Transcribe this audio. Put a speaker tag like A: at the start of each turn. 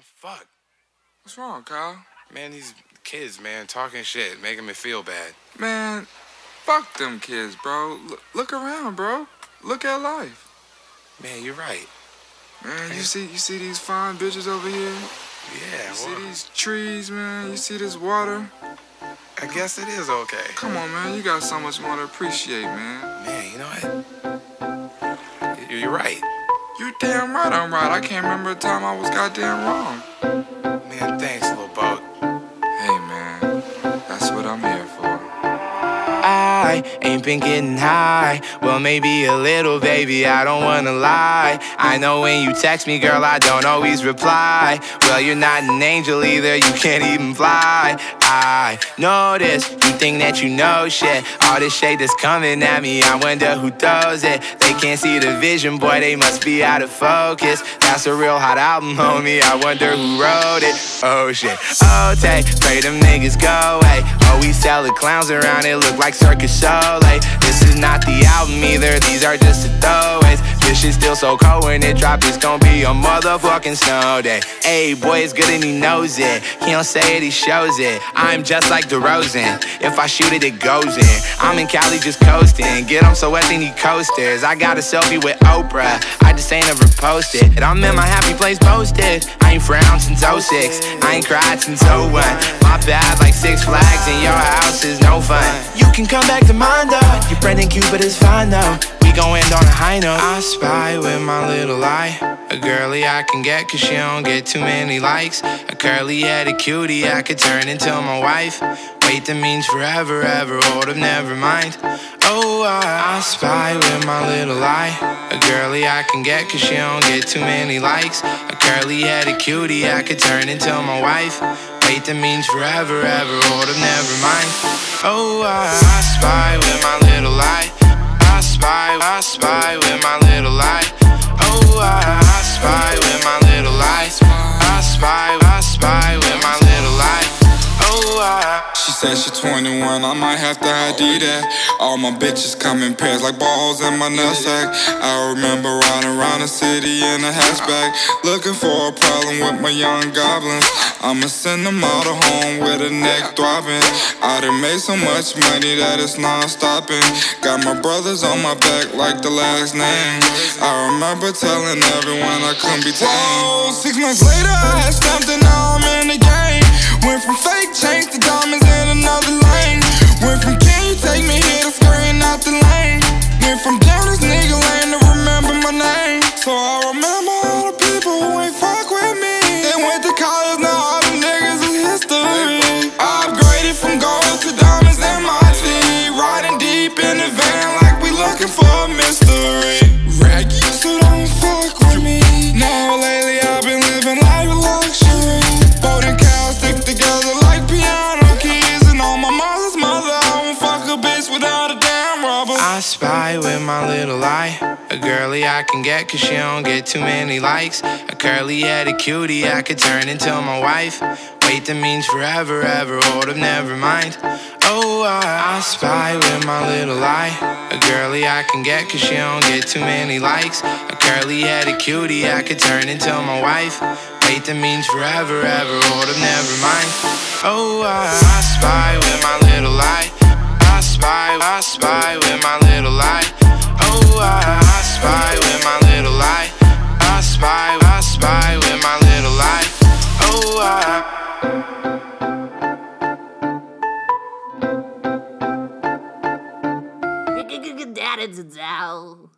A: Fuck.
B: What's wrong, Kyle?
A: Man, these kids, man, talking shit, making me feel bad.
B: Man, fuck them kids, bro. L- look around, bro. Look at life.
A: Man, you're right.
B: Man, you see you see these fine bitches over here?
A: Yeah,
B: You see
A: well,
B: these trees, man? You see this water?
A: I guess it is okay.
B: Come on, man. You got so much more to appreciate, man.
A: Man, you know what? You're right.
B: You damn right I'm right. I can't remember a time I was goddamn wrong.
A: Man, thanks,
C: Ain't been getting high. Well, maybe a little, baby, I don't wanna lie. I know when you text me, girl, I don't always reply. Well, you're not an angel either, you can't even fly. I this, you think that you know shit. All this shade that's coming at me, I wonder who throws it. They can't see the vision, boy, they must be out of focus. That's a real hot album, homie, I wonder who wrote it. Oh shit, oh, take, pray them niggas go away. Oh, we sell the clowns around, it look like Circus Soleil. This is not the album either, these are just the throwaways. This shit still so cold when it drop, it's gonna be a motherfucking snow day. Hey, boy, it's good and he knows it. He don't say it, he shows it. I'm just like DeRozan. If I shoot it, it goes in. I'm in Cali just coasting. Get him so wet, they need coasters. I got a selfie with Oprah. I just ain't ever posted. And I'm in my happy place posted. I ain't frowned since 06. I ain't cried since 01. My bad, like Six Flags, and your house is no fun. You can come back to mine though. Your Brendan Cupid is fine though. Gon' end on a high note. I spy with my little eye. A girly I can get cause she don't get too many likes. A curly headed cutie I could turn into my wife. Wait, that means forever, ever. Hold up, never mind. Oh, I, I spy with my little eye. A girly I can get cause she don't get too many likes. A curly headed cutie I could turn into my wife. Wait, that means forever, ever. Hold up, never mind. Oh, I, I spy with my little eye. I spy, I spy with my little eye.
D: Said she 21, I might have to ID that. All my bitches come in pairs like balls in my nutsack. I remember riding around the city in a hatchback, looking for a problem with my young goblins. I'ma send them all to home with a neck throbbing. I done made so much money that it's non-stopping. Got my brothers on my back like the last name. I remember telling everyone I couldn't be tamed. Whoa, six months later I had and now I'm in the game. Went from fake chains to diamonds in another lane. Went from I
C: spy with my little eye. A girly I can get cause she don't get too many likes. A curly headed cutie I could turn into my wife. Wait, that means forever, ever. Hold up, never mind. Oh, I, I spy with my little eye. A girly I can get cause she don't get too many likes. A curly headed cutie I could turn into my wife. Wait, that means forever, ever. Hold up, never mind. Oh, I, I spy with my little eye. I spy, I spy with my
E: That is a